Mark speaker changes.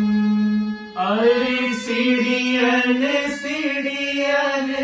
Speaker 1: अरे सीढ़ियन सीढ़ियन